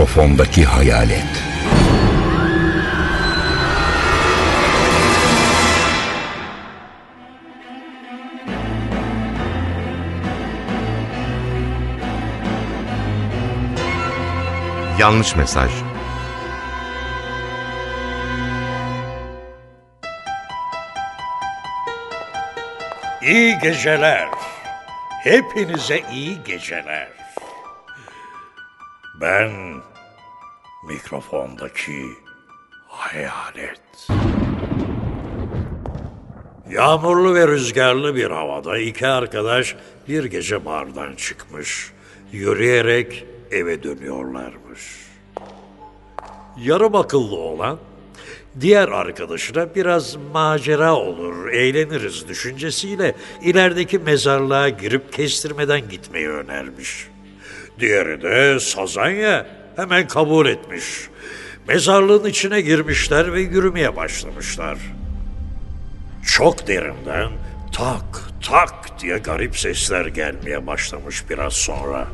mikrofondaki hayalet. Yanlış mesaj. İyi geceler. Hepinize iyi geceler. Ben mikrofondaki hayalet. Yağmurlu ve rüzgarlı bir havada iki arkadaş bir gece bardan çıkmış. Yürüyerek eve dönüyorlarmış. Yarım akıllı olan diğer arkadaşına biraz macera olur, eğleniriz düşüncesiyle ilerideki mezarlığa girip kestirmeden gitmeyi önermiş. Diğeri de Sazanya hemen kabul etmiş. Mezarlığın içine girmişler ve yürümeye başlamışlar. Çok derinden tak tak diye garip sesler gelmeye başlamış biraz sonra.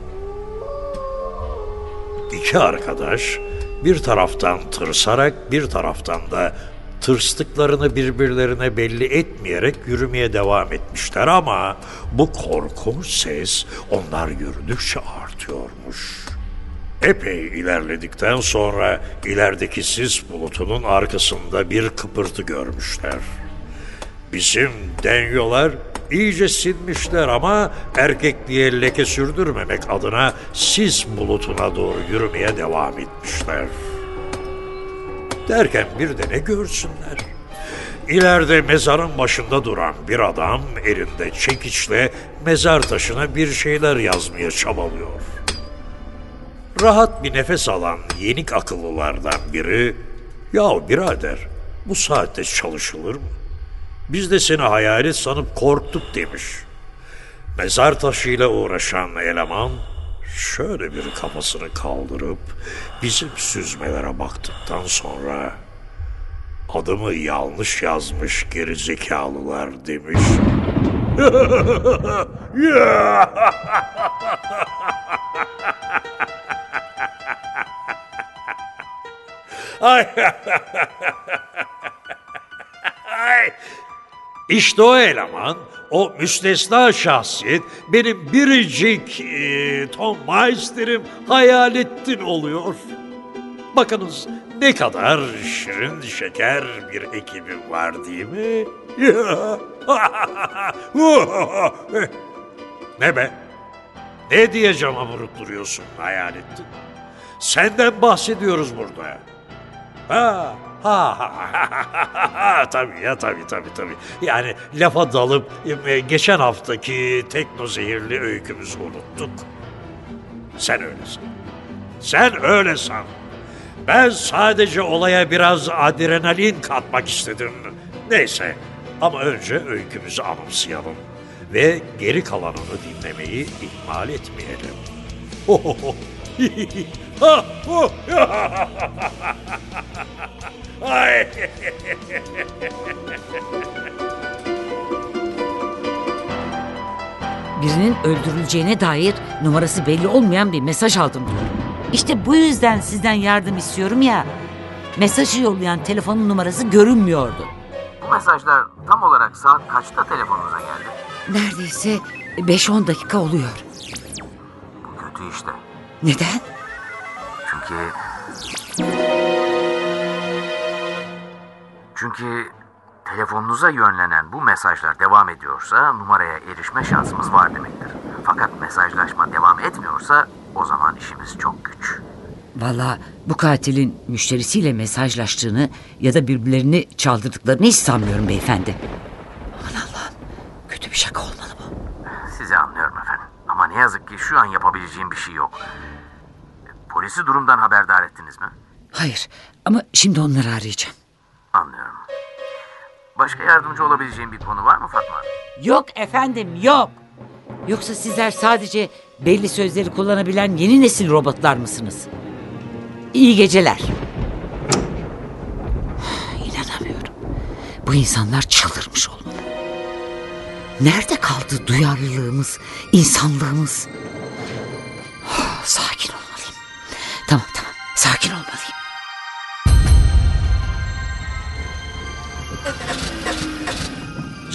İki arkadaş bir taraftan tırsarak bir taraftan da tırstıklarını birbirlerine belli etmeyerek yürümeye devam etmişler ama bu korkunç ses onlar yürüdükçe artıyormuş. Epey ilerledikten sonra ilerideki sis bulutunun arkasında bir kıpırtı görmüşler. Bizim denyolar iyice sinmişler ama erkekliğe leke sürdürmemek adına sis bulutuna doğru yürümeye devam etmişler. Derken bir de ne görsünler? İleride mezarın başında duran bir adam elinde çekiçle mezar taşına bir şeyler yazmaya çabalıyor. Rahat bir nefes alan yenik akıllılardan biri, ''Ya birader bu saatte çalışılır mı? Biz de seni hayalet sanıp korktuk.'' demiş. Mezar taşıyla uğraşan eleman şöyle bir kafasını kaldırıp bizim süzmelere baktıktan sonra adımı yanlış yazmış gerizekalılar demiş. Ay. Ay. İşte o eleman, o müstesna şahsiyet benim biricik e, Tom Meister'im Hayalettin oluyor. Bakınız ne kadar şirin şeker bir ekibim var değil mi? ne be? Ne diye cama vurup duruyorsun Hayalettin? Senden bahsediyoruz burada. Ha, ha, ha, ha, ha, tabii ya tabii tabii tabii. Yani lafa dalıp e, geçen haftaki tekno zehirli öykümüzü unuttuk. Sen öylesin. Sen öyle san. Ben sadece olaya biraz adrenalin katmak istedim. Neyse ama önce öykümüzü anımsayalım ve geri kalanını dinlemeyi ihmal etmeyelim. Ho ho ho. Ha, ho. Ay. Birinin öldürüleceğine dair numarası belli olmayan bir mesaj aldım. İşte bu yüzden sizden yardım istiyorum ya. Mesajı yollayan telefonun numarası görünmüyordu. Bu mesajlar tam olarak saat kaçta telefonunuza geldi? Neredeyse 5-10 dakika oluyor. Bu kötü işte. Neden? Çünkü... Çünkü telefonunuza yönlenen bu mesajlar devam ediyorsa numaraya erişme şansımız var demektir. Fakat mesajlaşma devam etmiyorsa o zaman işimiz çok güç. Valla bu katilin müşterisiyle mesajlaştığını ya da birbirlerini çaldırdıklarını hiç sanmıyorum beyefendi. Aman Allah'ım kötü bir şaka olmalı bu. Sizi anlıyorum efendim. Ama ne yazık ki şu an yapabileceğim bir şey yok. Polisi durumdan haberdar ettiniz mi? Hayır ama şimdi onları arayacağım. Anlıyorum. Başka yardımcı olabileceğim bir konu var mı Fatma? Yok efendim yok. Yoksa sizler sadece belli sözleri kullanabilen yeni nesil robotlar mısınız? İyi geceler. İnanamıyorum. Bu insanlar çıldırmış olmalı. Nerede kaldı duyarlılığımız, insanlığımız? Sakin olmalıyım.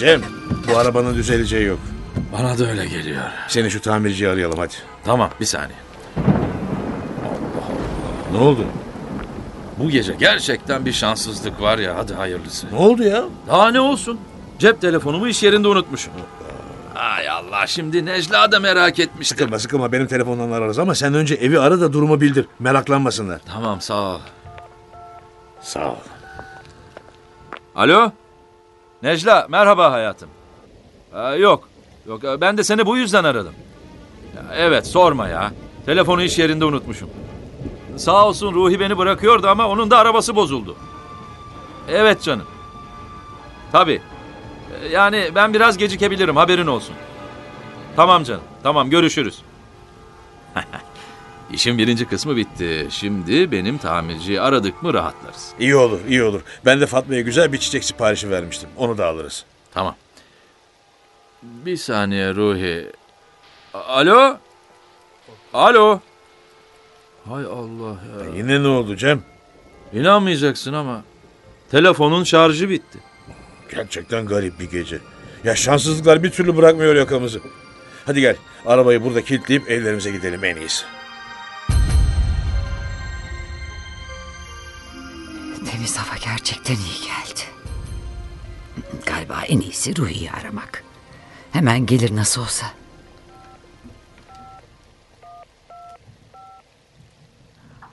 Cem bu arabanın düzeleceği yok. Bana da öyle geliyor. Seni şu tamirciyi arayalım hadi. Tamam bir saniye. Ne oldu? Bu gece gerçekten bir şanssızlık var ya hadi hayırlısı. Ne oldu ya? Daha ne olsun? Cep telefonumu iş yerinde unutmuşum. Ay Allah şimdi Necla da merak etmiştir. Sıkılma sıkılma benim telefondan ararız ama sen önce evi ara da durumu bildir. Meraklanmasınlar. Tamam sağ ol. Sağ ol. Alo? Necla merhaba hayatım. Ee, yok. Yok e, ben de seni bu yüzden aradım. Ya, evet sorma ya. Telefonu iş yerinde unutmuşum. Sağ olsun Ruhi beni bırakıyordu ama onun da arabası bozuldu. Evet canım. Tabii. Ee, Yani ben biraz gecikebilirim haberin olsun. Tamam canım. Tamam görüşürüz. İşin birinci kısmı bitti. Şimdi benim tamirciyi aradık mı rahatlarız. İyi olur iyi olur. Ben de Fatma'ya güzel bir çiçek siparişi vermiştim. Onu da alırız. Tamam. Bir saniye Ruhi. Alo? Alo? Hay Allah ya. Yine ne oldu Cem? İnanmayacaksın ama telefonun şarjı bitti. Gerçekten garip bir gece. Ya şanssızlıklar bir türlü bırakmıyor yakamızı. Hadi gel arabayı burada kilitleyip evlerimize gidelim en iyisi. Temiz hava gerçekten iyi geldi. Galiba en iyisi Ruhi'yi aramak. Hemen gelir nasıl olsa.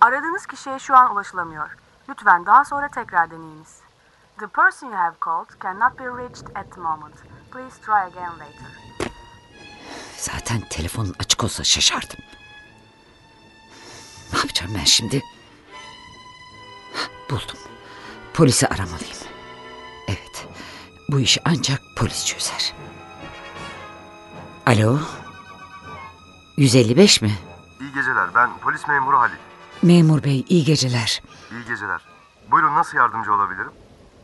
Aradığınız kişiye şu an ulaşılamıyor. Lütfen daha sonra tekrar deneyiniz. The person you have called cannot be reached at the moment. Please try again later. Zaten telefonun açık olsa şaşardım. Ne yapacağım ben şimdi? Buldum. Polisi aramalıyım. Evet. Bu işi ancak polis çözer. Alo? 155 mi? İyi geceler. Ben polis memuru Halil. Memur bey iyi geceler. İyi geceler. Buyurun nasıl yardımcı olabilirim?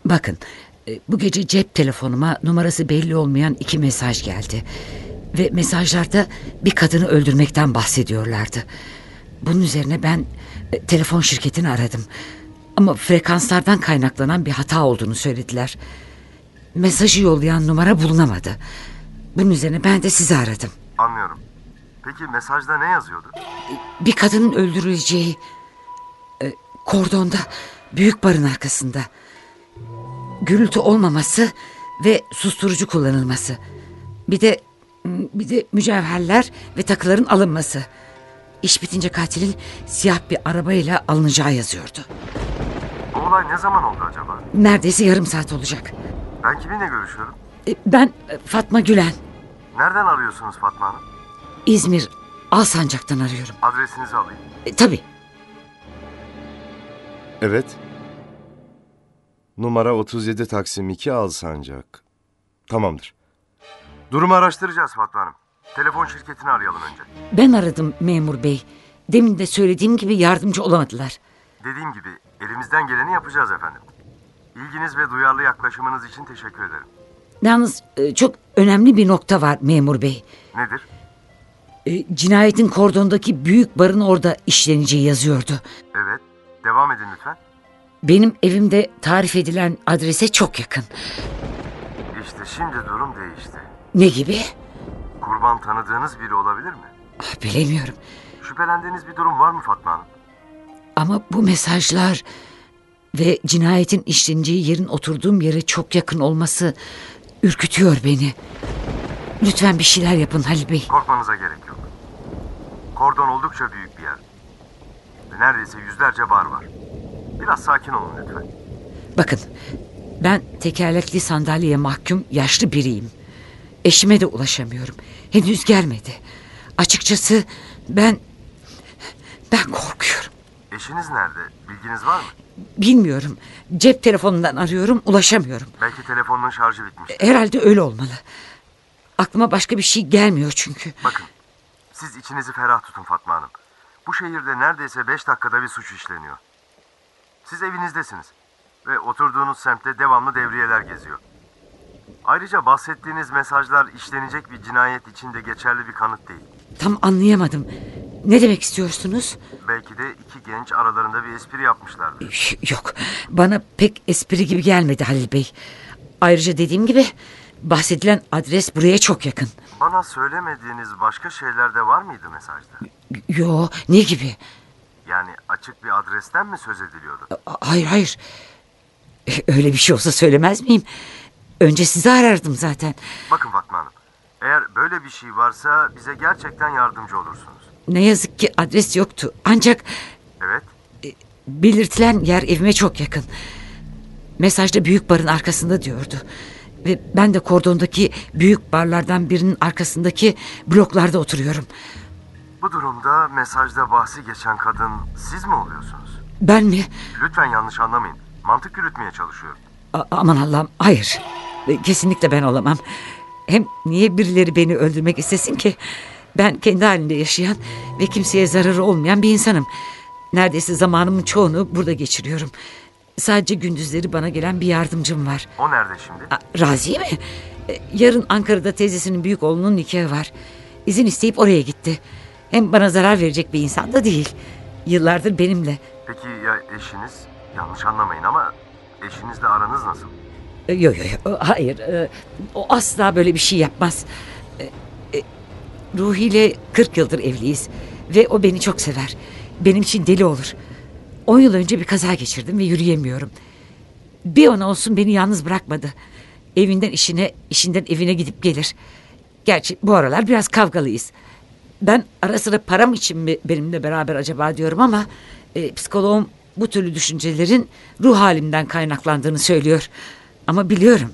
Bakın e, bu gece cep telefonuma numarası belli olmayan iki mesaj geldi. Ve mesajlarda bir kadını öldürmekten bahsediyorlardı. Bunun üzerine ben e, telefon şirketini aradım. Ama frekanslardan kaynaklanan bir hata olduğunu söylediler. Mesajı yollayan numara bulunamadı. Bunun üzerine ben de sizi aradım. Anlıyorum. Peki mesajda ne yazıyordu? Bir kadının öldürüleceği e, kordonda büyük barın arkasında gürültü olmaması ve susturucu kullanılması. Bir de bir de mücevherler ve takıların alınması. İş bitince katilin siyah bir arabayla alınacağı yazıyordu. Bu olay ne zaman oldu acaba? Neredeyse yarım saat olacak. Ben kiminle görüşüyorum? E, Ben e, Fatma Gülen, Nereden arıyorsunuz Fatma Hanım? İzmir Alsancak'tan arıyorum. Adresinizi alayım. E, tabii Evet. Numara 37 Taksim 2 Alsancak. Tamamdır. Durumu araştıracağız Fatma Hanım. Telefon şirketini arayalım önce. ben aradım memur bey. Demin de söylediğim gibi yardımcı olamadılar. Dediğim gibi elimizden geleni yapacağız efendim. İlginiz ve duyarlı yaklaşımınız için teşekkür ederim. Yalnız e, çok önemli bir nokta var memur bey. Nedir? E, Cinayetin kordondaki büyük barın orada işleneceği yazıyordu. Evet. Devam edin lütfen. Benim evimde tarif edilen adrese çok yakın. İşte şimdi durum değişti. Ne gibi? Kurban tanıdığınız biri olabilir mi? Ah, Bilemiyorum. Şüphelendiğiniz bir durum var mı Fatma Hanım? Ama bu mesajlar ve cinayetin işleneceği yerin oturduğum yere çok yakın olması ürkütüyor beni. Lütfen bir şeyler yapın Halil Bey. Korkmanıza gerek yok. Kordon oldukça büyük bir yer. Ve neredeyse yüzlerce bar var. Biraz sakin olun lütfen. Bakın ben tekerlekli sandalyeye mahkum yaşlı biriyim. Eşime de ulaşamıyorum. Henüz gelmedi. Açıkçası ben ben korkuyorum. Eşiniz nerede? Bilginiz var mı? Bilmiyorum. Cep telefonundan arıyorum, ulaşamıyorum. Belki telefonun şarjı bitmiş. Herhalde öyle olmalı. Aklıma başka bir şey gelmiyor çünkü. Bakın, siz içinizi ferah tutun Fatma Hanım. Bu şehirde neredeyse beş dakikada bir suç işleniyor. Siz evinizdesiniz ve oturduğunuz semtte devamlı devriyeler geziyor. Ayrıca bahsettiğiniz mesajlar işlenecek bir cinayet için de geçerli bir kanıt değil. Tam anlayamadım. Ne demek istiyorsunuz? Belki de iki genç aralarında bir espri yapmışlardır. Yok, bana pek espri gibi gelmedi Halil Bey. Ayrıca dediğim gibi bahsedilen adres buraya çok yakın. Bana söylemediğiniz başka şeyler de var mıydı mesajda? Yo ne gibi? Yani açık bir adresten mi söz ediliyordu? Hayır hayır. Öyle bir şey olsa söylemez miyim? Önce sizi arardım zaten. Bakın Fatma Hanım, eğer böyle bir şey varsa bize gerçekten yardımcı olursunuz. Ne yazık ki adres yoktu. Ancak Evet, belirtilen yer evime çok yakın. Mesajda büyük barın arkasında diyordu. Ve ben de kordondaki büyük barlardan birinin arkasındaki bloklarda oturuyorum. bu durumda mesajda bahsi geçen kadın siz mi oluyorsunuz? Ben mi? Lütfen yanlış anlamayın. Mantık yürütmeye çalışıyorum. A- aman Allah'ım hayır. E, Kesinlikle ben olamam. Hem niye birileri beni öldürmek istesin ki? Ben kendi halinde yaşayan ve kimseye zararı olmayan bir insanım. Neredeyse zamanımın çoğunu burada geçiriyorum. Sadece gündüzleri bana gelen bir yardımcım var. O nerede şimdi? A, Raziye mi? E, Yarın Ankara'da teyzesinin büyük oğlunun nikahı var. İzin isteyip oraya gitti. Hem bana zarar verecek bir insan da değil. Yıllardır benimle. Peki ya eşiniz? Yanlış anlamayın ama eşinizle aranız nasıl? Yok yok yo, hayır. e, O asla böyle bir şey yapmaz. E, e, Ruhi ile 40 yıldır evliyiz. Ve o beni çok sever. Benim için deli olur. 10 yıl önce bir kaza geçirdim ve yürüyemiyorum. Bir an olsun beni yalnız bırakmadı. Evinden işine, işinden evine gidip gelir. Gerçi bu aralar biraz kavgalıyız. Ben ara sıra param için mi benimle beraber acaba diyorum ama... E, psikoloğum bu türlü düşüncelerin ruh halimden kaynaklandığını söylüyor. Ama biliyorum,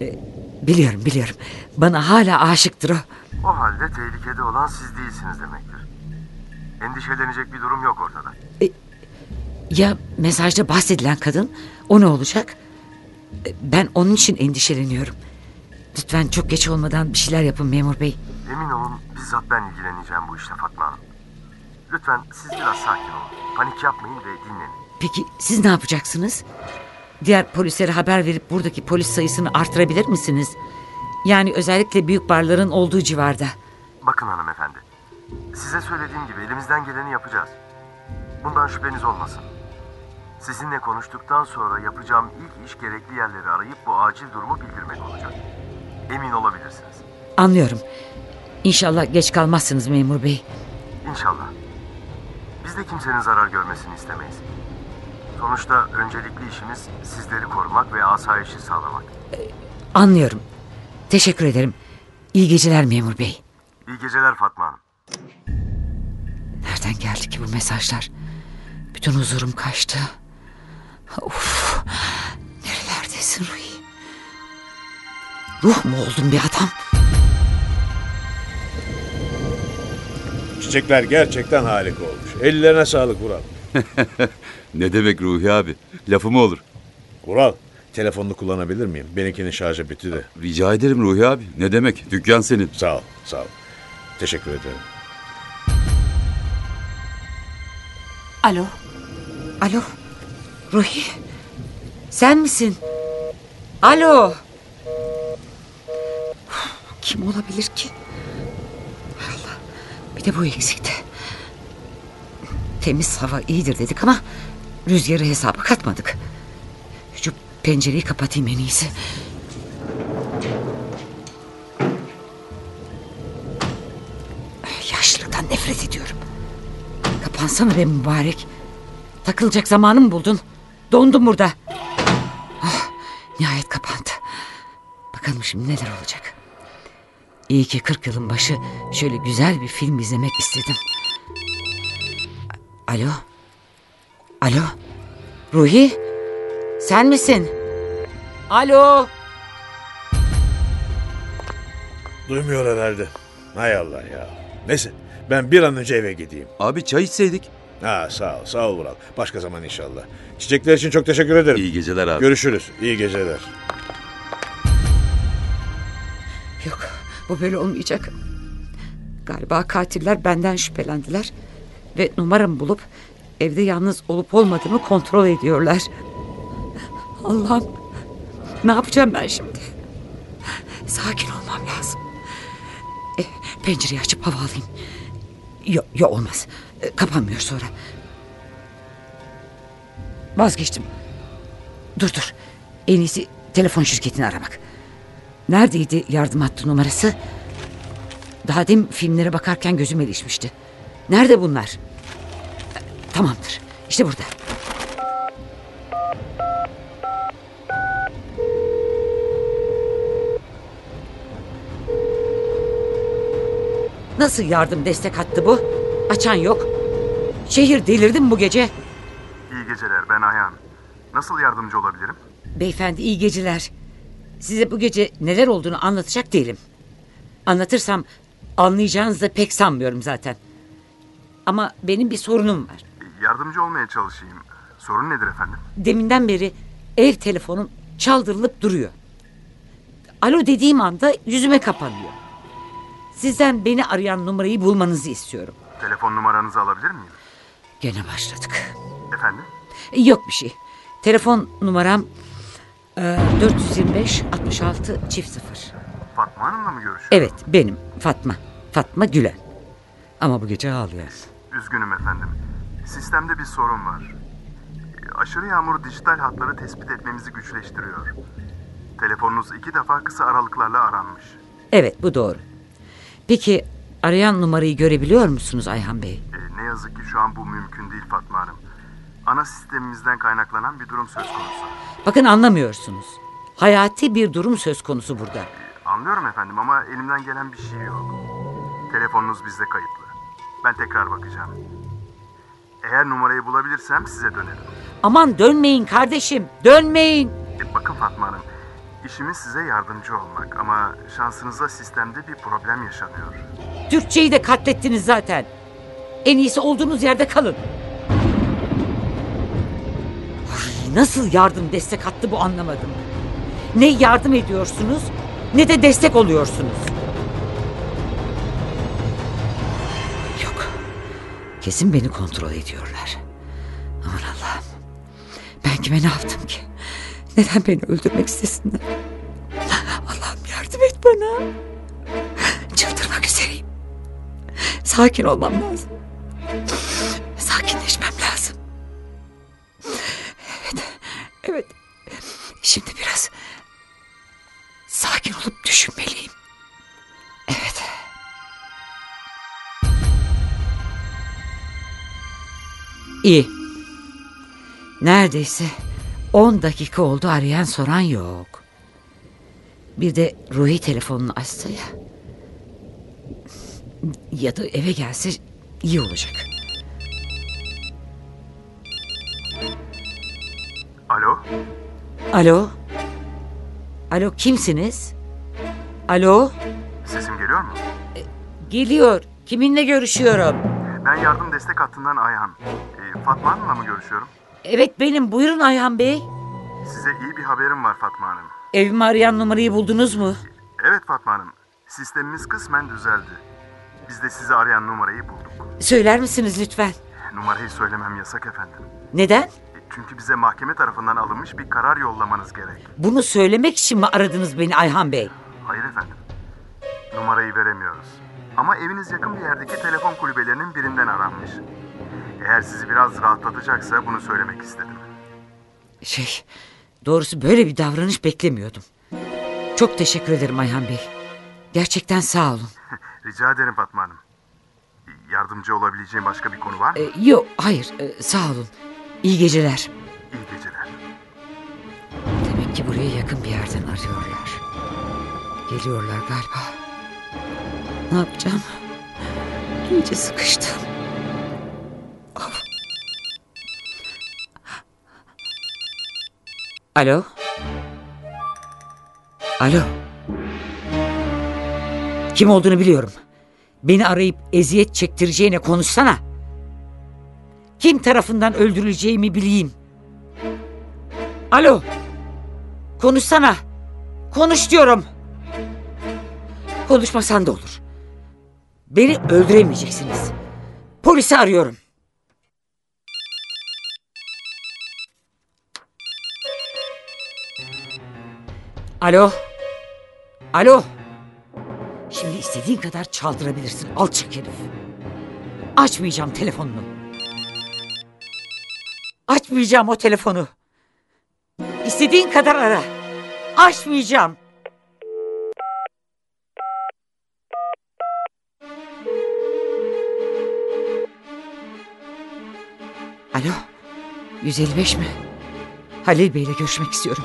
e, biliyorum biliyorum. Bana hala aşıktır o. O halde tehlikede olan siz değilsiniz demektir. Endişelenecek bir durum yok ortada. Ya mesajda bahsedilen kadın o ne olacak? E, Ben onun için endişeleniyorum. Lütfen çok geç olmadan bir şeyler yapın memur bey. Emin olun bizzat ben ilgileneceğim bu işle Fatma Hanım. Lütfen siz biraz sakin olun. Panik yapmayın ve dinlenin. Peki siz ne yapacaksınız? Diğer polislere haber verip buradaki polis sayısını artırabilir misiniz? Yani özellikle büyük barların olduğu civarda. Bakın hanımefendi. Size söylediğim gibi elimizden geleni yapacağız. Bundan şüpheniz olmasın. Sizinle konuştuktan sonra yapacağım ilk iş gerekli yerleri arayıp bu acil durumu bildirmek olacak. Emin olabilirsiniz. Anlıyorum. İnşallah geç kalmazsınız memur bey. İnşallah. Biz de kimsenin zarar görmesini istemeyiz. Sonuçta öncelikli işimiz sizleri korumak ve asayişi sağlamak. Anlıyorum. Teşekkür ederim. İyi geceler memur bey. İyi geceler Fatma Hanım. Nereden geldi ki bu mesajlar? Bütün huzurum kaçtı. Of, nerelerdesin Ruhi? Ruh mu oldun bir adam? Çiçekler gerçekten harika olmuş. Ellerine sağlık Vural. Ne demek Ruhi abi? Lafı mı olur? Vural, telefonunu kullanabilir miyim? Benimkinin şarjı bitti de. Rica ederim Ruhi abi. Ne demek? Dükkan senin. Sağ ol, sağ ol. Teşekkür ederim. Alo, Alo, Ruhi. Sen misin? Alo. Kim olabilir ki? Allah, bir de bu eksikti. Temiz hava iyidir dedik ama rüzgarı hesaba katmadık. Şu pencereyi kapatayım en iyisi. Yaşlılıktan nefret ediyorum. Kapansana be mübarek. Takılacak zamanı mı buldun? Dondum burada. Ah, nihayet kapandı. Bakalım şimdi neler olacak. İyi ki 40 yılın başı şöyle güzel bir film izlemek istedim. Alo? Alo? Ruhi? Sen misin? Alo? Duymuyor herhalde. Hay Allah ya. Neyse, ben bir an önce eve gideyim. Abi çay içseydik. Ha sağ ol, sağ ol Vural. Başka zaman inşallah. Çiçekler için çok teşekkür ederim. İyi geceler abi. Görüşürüz. İyi geceler. Yok bu böyle olmayacak. Galiba katiller benden şüphelendiler. Ve numaramı bulup evde yalnız olup olmadığımı kontrol ediyorlar. Allah'ım ne yapacağım ben şimdi? Sakin olmam lazım. E, pencereyi açıp hava alayım. Yok yok olmaz. E, kapanmıyor sonra. Vazgeçtim. Dur dur. En iyisi telefon şirketini aramak. Neredeydi yardım hattı numarası? Daha demin filmlere bakarken gözüm ilişmişti. Nerede bunlar? Tamamdır. İşte burada. Nasıl yardım destek hattı bu? Açan yok. Şehir delirdi mi bu gece? İyi geceler ben Ayhan. Nasıl yardımcı olabilirim? Beyefendi iyi geceler. Size bu gece neler olduğunu anlatacak değilim. Anlatırsam anlayacağınızı da pek sanmıyorum zaten. Ama benim bir sorunum var. Yardımcı olmaya çalışayım. Sorun nedir efendim? Deminden beri ev telefonum çaldırılıp duruyor. Alo dediğim anda yüzüme kapanıyor. Sizden beni arayan numarayı bulmanızı istiyorum. Telefon numaranızı alabilir miyim? Gene başladık. Efendim? Yok bir şey. Telefon numaram e, 425 66 çift sıfır. Fatma Hanım'la mı görüşüyorum? Evet benim Fatma. Fatma Gülen. Ama bu gece ağlıyor. Üzgünüm efendim. Sistemde bir sorun var. Aşırı yağmur dijital hatları tespit etmemizi güçleştiriyor. Telefonunuz iki defa kısa aralıklarla aranmış. Evet bu doğru. Peki arayan numarayı görebiliyor musunuz Ayhan Bey? E, ne yazık ki şu an bu mümkün değil Fatma Hanım. Ana sistemimizden kaynaklanan bir durum söz konusu. Bakın anlamıyorsunuz. Hayati bir durum söz konusu burada. Anlıyorum efendim ama elimden gelen bir şey yok. Telefonunuz bizde kayıtlı. Ben tekrar bakacağım. Eğer numarayı bulabilirsem size dönerim. Aman dönmeyin kardeşim dönmeyin. E, bakın Fatma Hanım, işimiz size yardımcı olmak ama şansınıza sistemde bir problem yaşanıyor. Türkçeyi de katlettiniz zaten. En iyisi olduğunuz yerde kalın. Ay, nasıl yardım destek hattı bu anlamadım. Ne yardım ediyorsunuz ne de destek oluyorsunuz. Kesin beni kontrol ediyorlar. Aman Allah'ım. Ben kime ne yaptım ki? Neden beni öldürmek istesinler? Allah'ım yardım et bana. Çıldırmak üzereyim. Sakin olmam lazım. İyi. Neredeyse 10 dakika oldu arayan soran yok. Bir de Ruhi telefonunu açsa ya. Ya da eve gelse iyi olacak. Alo, Alo? Alo kimsiniz? Alo? sesim geliyor mu? Geliyor. Kiminle görüşüyorum? Ben yardım destek hattından Ayhan. E, Fatma Hanım'la mı görüşüyorum? Evet benim. Buyurun Ayhan Bey. Size iyi bir haberim var Fatma Hanım. Evimi arayan numarayı buldunuz mu? Evet Fatma Hanım, sistemimiz kısmen düzeldi. Biz de sizi arayan numarayı bulduk. Söyler misiniz lütfen? Numarayı söylemem yasak efendim. Neden? E, Çünkü bize mahkeme tarafından alınmış bir karar yollamanız gerek. Bunu söylemek için mi aradınız beni Ayhan Bey? Hayır efendim. Numarayı veremiyoruz. Ama eviniz yakın bir yerdeki telefon kulübelerinin birinden aranmış. Eğer sizi biraz rahatlatacaksa bunu söylemek istedim. Şey, doğrusu böyle bir davranış beklemiyordum. Çok teşekkür ederim Ayhan Bey. Gerçekten sağ olun. Rica ederim Fatma Hanım. Yardımcı olabileceğim başka bir konu var mı? Ee, yok, hayır, e, sağ olun. İyi geceler. İyi geceler. Demek ki buraya yakın bir yerden arıyorlar. Geliyorlar galiba. Ne yapacağım? İyice sıkıştım. Alo? Alo? Kim olduğunu biliyorum. Beni arayıp eziyet çektireceğine konuşsana. Kim tarafından öldürüleceğimi bileyim. Alo. Konuşsana. Konuş diyorum. Konuşmasan da olur. Beni öldüremeyeceksiniz. Polisi arıyorum. Alo. Alo. Şimdi istediğin kadar çaldırabilirsin alçak herif. Açmayacağım telefonunu. Açmayacağım o telefonu. İstediğin kadar ara. Açmayacağım. 155 mi? Halil Bey'le görüşmek istiyorum.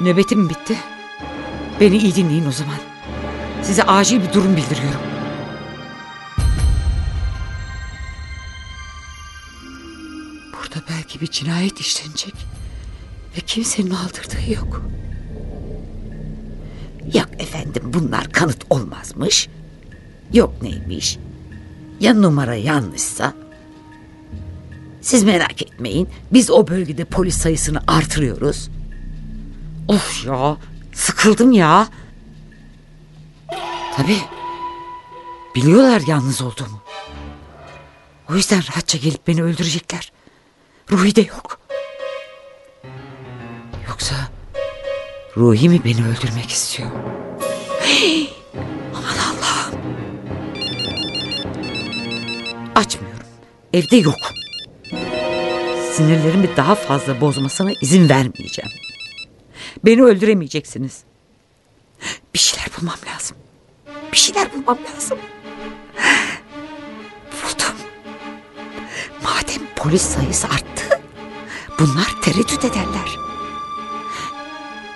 Nöbetim bitti. Beni iyi dinleyin o zaman. Size acil bir durum bildiriyorum. Burada belki bir cinayet işlenecek. Ve kimsenin aldırdığı yok. Yok efendim bunlar kanıt olmazmış. Yok neymiş. Ya numara yanlışsa? Siz merak etmeyin. Biz o bölgede polis sayısını artırıyoruz. Of ya. Sıkıldım ya. Tabii. Biliyorlar yalnız olduğumu. O yüzden rahatça gelip beni öldürecekler. Ruhi de yok. Yoksa Ruhi mi beni öldürmek istiyor? Hey! Aman Allah'ım. Açmıyorum. Evde yok. Sinirlerimi daha fazla bozmasına izin vermeyeceğim. Beni öldüremeyeceksiniz. Bir şeyler bulmam lazım. Bir şeyler bulmam lazım. Buldum. Madem polis sayısı arttı, bunlar tereddüt ederler.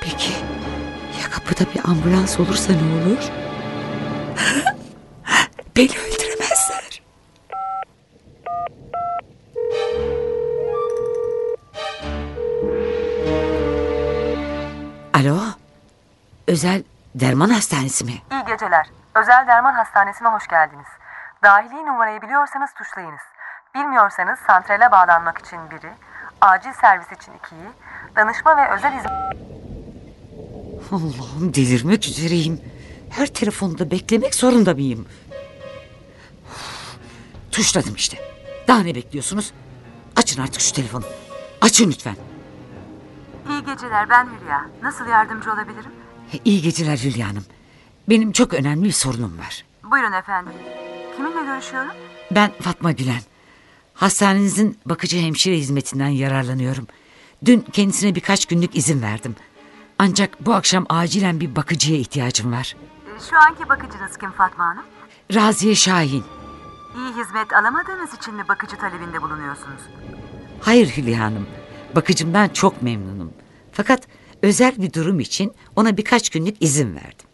Peki ya kapıda bir ambulans olursa ne olur? Özel derman hastanesi mi? İyi geceler. Özel Derman Hastanesi'ne hoş geldiniz. Dahili numarayı biliyorsanız tuşlayınız. Bilmiyorsanız santrale bağlanmak için biri, acil servis için ikiyi, danışma ve özel hizmet... Allah'ım delirmek üzereyim. Her telefonda beklemek zorunda mıyım? Tuşladım işte. Daha ne bekliyorsunuz? Açın artık şu telefonu. Açın lütfen. İyi geceler ben Hülya. Nasıl yardımcı olabilirim? İyi geceler Hülya Hanım. Benim çok önemli bir sorunum var. Buyurun efendim. Kiminle görüşüyorum? Ben Fatma Gülen. Hastanenizin bakıcı hemşire hizmetinden yararlanıyorum. Dün kendisine birkaç günlük izin verdim. Ancak bu akşam acilen bir bakıcıya ihtiyacım var. Şu anki bakıcınız kim Fatma Hanım? Raziye Şahin. İyi hizmet alamadığınız için mi bakıcı talebinde bulunuyorsunuz? Hayır Hülya Hanım. Bakıcımdan çok memnunum. Fakat özel bir durum için ona birkaç günlük izin verdim.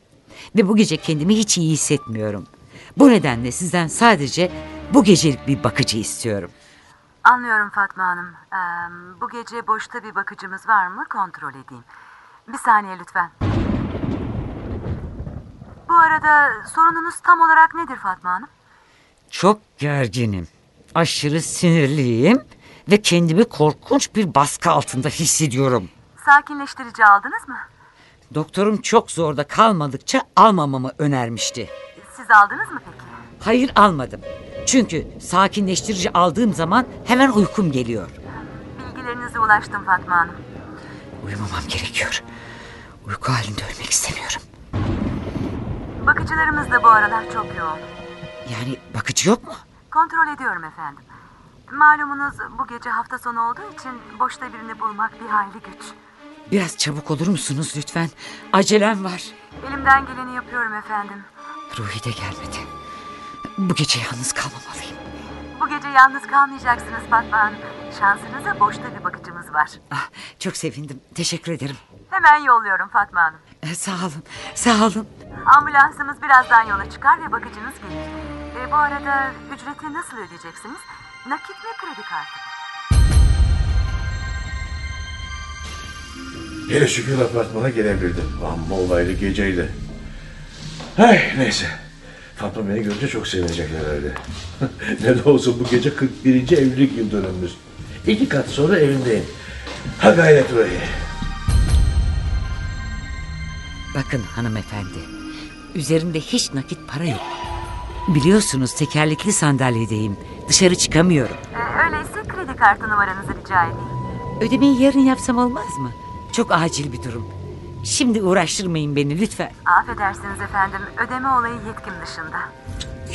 Ve bu gece kendimi hiç iyi hissetmiyorum. Bu nedenle sizden sadece bu gecelik bir bakıcı istiyorum. Anlıyorum Fatma Hanım. Ee, bu gece boşta bir bakıcımız var mı kontrol edeyim. Bir saniye lütfen. Bu arada sorununuz tam olarak nedir Fatma Hanım? Çok gerginim. Aşırı sinirliyim ve kendimi korkunç bir baskı altında hissediyorum. Sakinleştirici aldınız mı? Doktorum çok zorda kalmadıkça almamamı önermişti. Siz aldınız mı peki? Hayır almadım. Çünkü sakinleştirici aldığım zaman hemen uykum geliyor. Bilgilerinize ulaştım Fatma Hanım. Uyumamam gerekiyor. Uyku halinde ölmek istemiyorum. Bakıcılarımız da bu aralar çok yoğun. Yani bakıcı yok mu? Kontrol ediyorum efendim. Malumunuz bu gece hafta sonu olduğu için boşta birini bulmak bir hayli güç. Biraz çabuk olur musunuz lütfen? Acelem var. Elimden geleni yapıyorum efendim. Ruhi de gelmedi. Bu gece yalnız kalmamalıyım. Bu gece yalnız kalmayacaksınız Fatma Hanım. Şansınıza boşta bir bakıcımız var. Ah, çok sevindim. Teşekkür ederim. Hemen yolluyorum Fatma Hanım. Ee, sağ olun. Sağ olun. Ambulansımız birazdan yola çıkar ve bakıcınız gelir. E, bu arada ücreti nasıl ödeyeceksiniz? Nakit mi kredi kartı Hele şükür apartmana gelebildim. Amma olaylı geceydi. Ay neyse. Fatma beni görünce çok sevinecek herhalde. ne de olsa bu gece 41. evlilik yıl dönümümüz. İki kat sonra evindeyim. Ha gayret Ruhi. Bakın hanımefendi. Üzerimde hiç nakit para yok. Biliyorsunuz tekerlekli sandalyedeyim. Dışarı çıkamıyorum. E, öyleyse kredi kartı numaranızı rica edeyim. Ödemeyi yarın yapsam olmaz mı? Çok acil bir durum. Şimdi uğraştırmayın beni lütfen. Affedersiniz efendim, ödeme olayı yetkim dışında.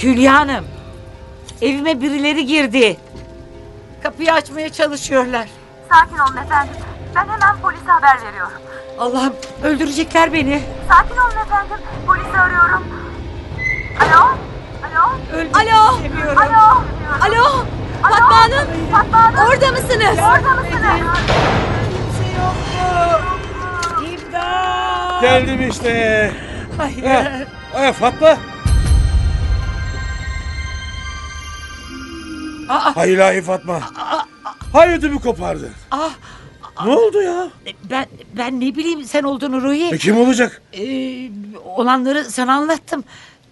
Hülya Hanım. Evime birileri girdi. Kapıyı açmaya çalışıyorlar. Sakin olun efendim. Ben hemen polise haber veriyorum. Allah'ım öldürecekler beni. Sakin olun efendim. Polisi arıyorum. Alo? Alo? Öldürmek Alo? istemiyorum. Alo? Alo. Alo? Fatma Fatma Hanım. Orada mısınız? Orada mısınız? Geldim işte. Hayır. Ha, ha, Fatma. Aa, Hay ilahi Fatma. Hay ödümü kopardın. ah, Ne oldu ya? ben ben ne bileyim sen olduğunu Ruhi. E, kim olacak? Ee, olanları sana anlattım.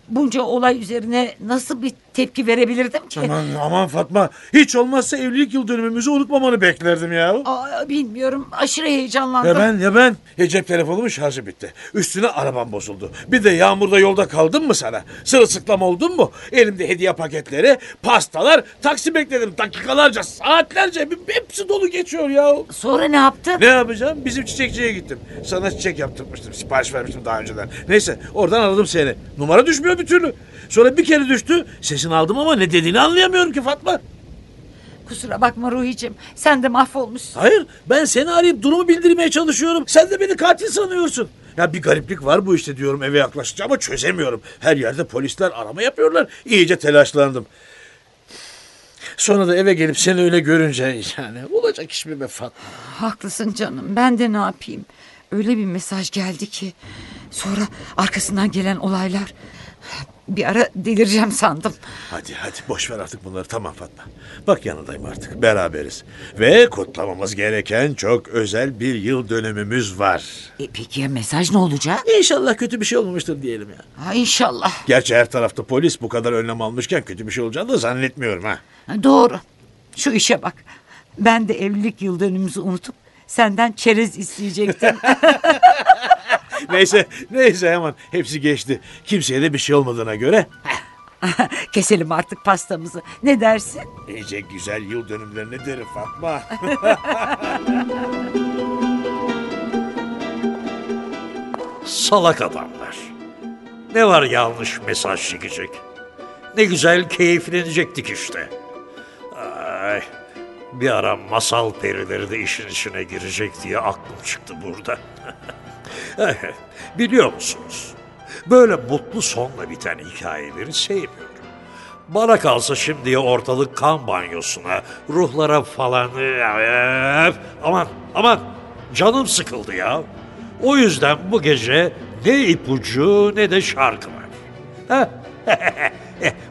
Bunca olay üzerine nasıl bir tepki verebilirdim ki? Aman aman Fatma. Hiç olmazsa evlilik yıl dönümümüzü unutmamanı beklerdim ya. Aa, bilmiyorum aşırı heyecanlandım. Ya ben ya ben. Ya cep telefonumun şarjı bitti. Üstüne arabam bozuldu. Bir de yağmurda yolda kaldım mı sana? Sırılsıklam oldun mu? Elimde hediye paketleri, pastalar, taksi bekledim dakikalarca, saatlerce. Hepsi dolu geçiyor ya. Sonra ne yaptın? Ne yapacağım? Bizim çiçekçiye gittim. Sana çiçek yaptırmıştım. Sipariş vermiştim daha önceden. Neyse oradan aradım seni. Numara düşmüyor bir türlü. Sonra bir kere düştü. Sesini aldım ama ne dediğini anlayamıyorum ki Fatma. Kusura bakma Ruhi'cim. Sen de mahvolmuşsun. Hayır ben seni arayıp durumu bildirmeye çalışıyorum. Sen de beni katil sanıyorsun. Ya bir gariplik var bu işte diyorum eve yaklaşınca ama çözemiyorum. Her yerde polisler arama yapıyorlar. İyice telaşlandım. Sonra da eve gelip seni öyle görünce yani olacak iş mi be Fatma? Haklısın canım. Ben de ne yapayım? Öyle bir mesaj geldi ki. Sonra arkasından gelen olaylar. Bir ara delireceğim sandım. Hadi hadi boş ver artık bunları tamam Fatma. Bak yanındayım artık beraberiz. Ve kutlamamız gereken çok özel bir yıl dönümümüz var. E peki ya mesaj ne olacak? İnşallah kötü bir şey olmamıştır diyelim ya. Ha, inşallah. Gerçi her tarafta polis bu kadar önlem almışken kötü bir şey olacağını da zannetmiyorum ha. Ha, doğru. Şu işe bak. Ben de evlilik yıl dönümümüzü unutup senden çerez isteyecektim. neyse neyse aman hepsi geçti. Kimseye de bir şey olmadığına göre Keselim artık pastamızı. Ne dersin? iyice güzel yıl dönümlerine derim Fatma. Salak adamlar. Ne var yanlış mesaj çekecek? Ne güzel keyiflenecektik işte. Ay, bir ara masal perileri de işin içine girecek diye aklım çıktı burada. Biliyor musunuz? Böyle mutlu sonla biten hikayeleri sevmiyorum. Bana kalsa şimdiye ortalık kan banyosuna, ruhlara falan... Aman, aman, canım sıkıldı ya. O yüzden bu gece ne ipucu ne de şarkı var. Ha?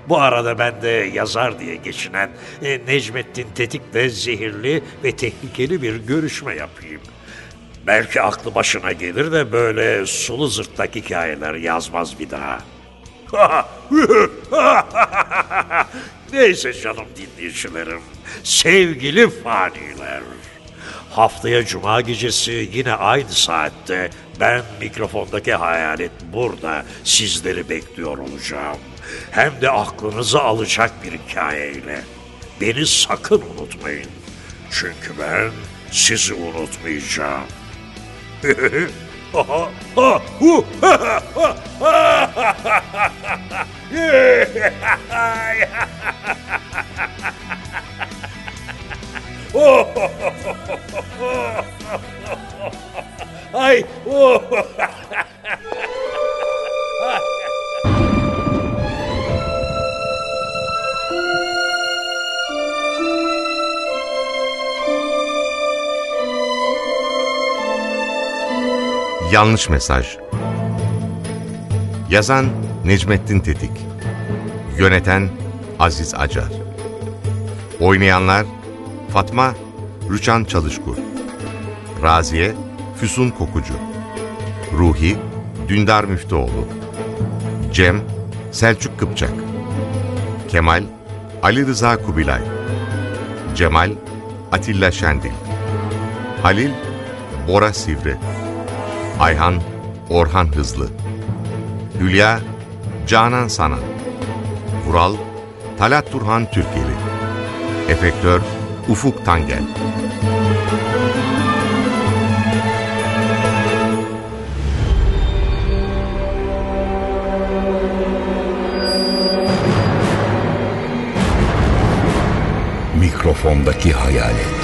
bu arada ben de yazar diye geçinen e, Necmettin Tetik'le zehirli ve tehlikeli bir görüşme yapayım. Belki aklı başına gelir de böyle sulu zırtlak hikayeler yazmaz bir daha. Neyse canım dinleyicilerim, sevgili faniler. Haftaya cuma gecesi yine aynı saatte ben mikrofondaki hayalet burada sizleri bekliyor olacağım. Hem de aklınızı alacak bir hikayeyle. Beni sakın unutmayın. Çünkü ben sizi unutmayacağım. Ay. Yanlış Mesaj. Yazan Necmettin Tetik. Yöneten Aziz Acar. Oynayanlar Fatma Rüçhan Çalışkur. Raziye Füsun Kokucu. Ruhi Dündar Müftüoğlu. Cem Selçuk Kıpçak. Kemal Ali Rıza Kubilay. Cemal Atilla Şendil. Halil Bora Sivri Ayhan Orhan Hızlı. Hülya Canan Sanan Vural Talat Turhan Türkeli. Efektör Ufuk Tangel. Mikrofondaki hayalet.